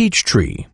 peach tree.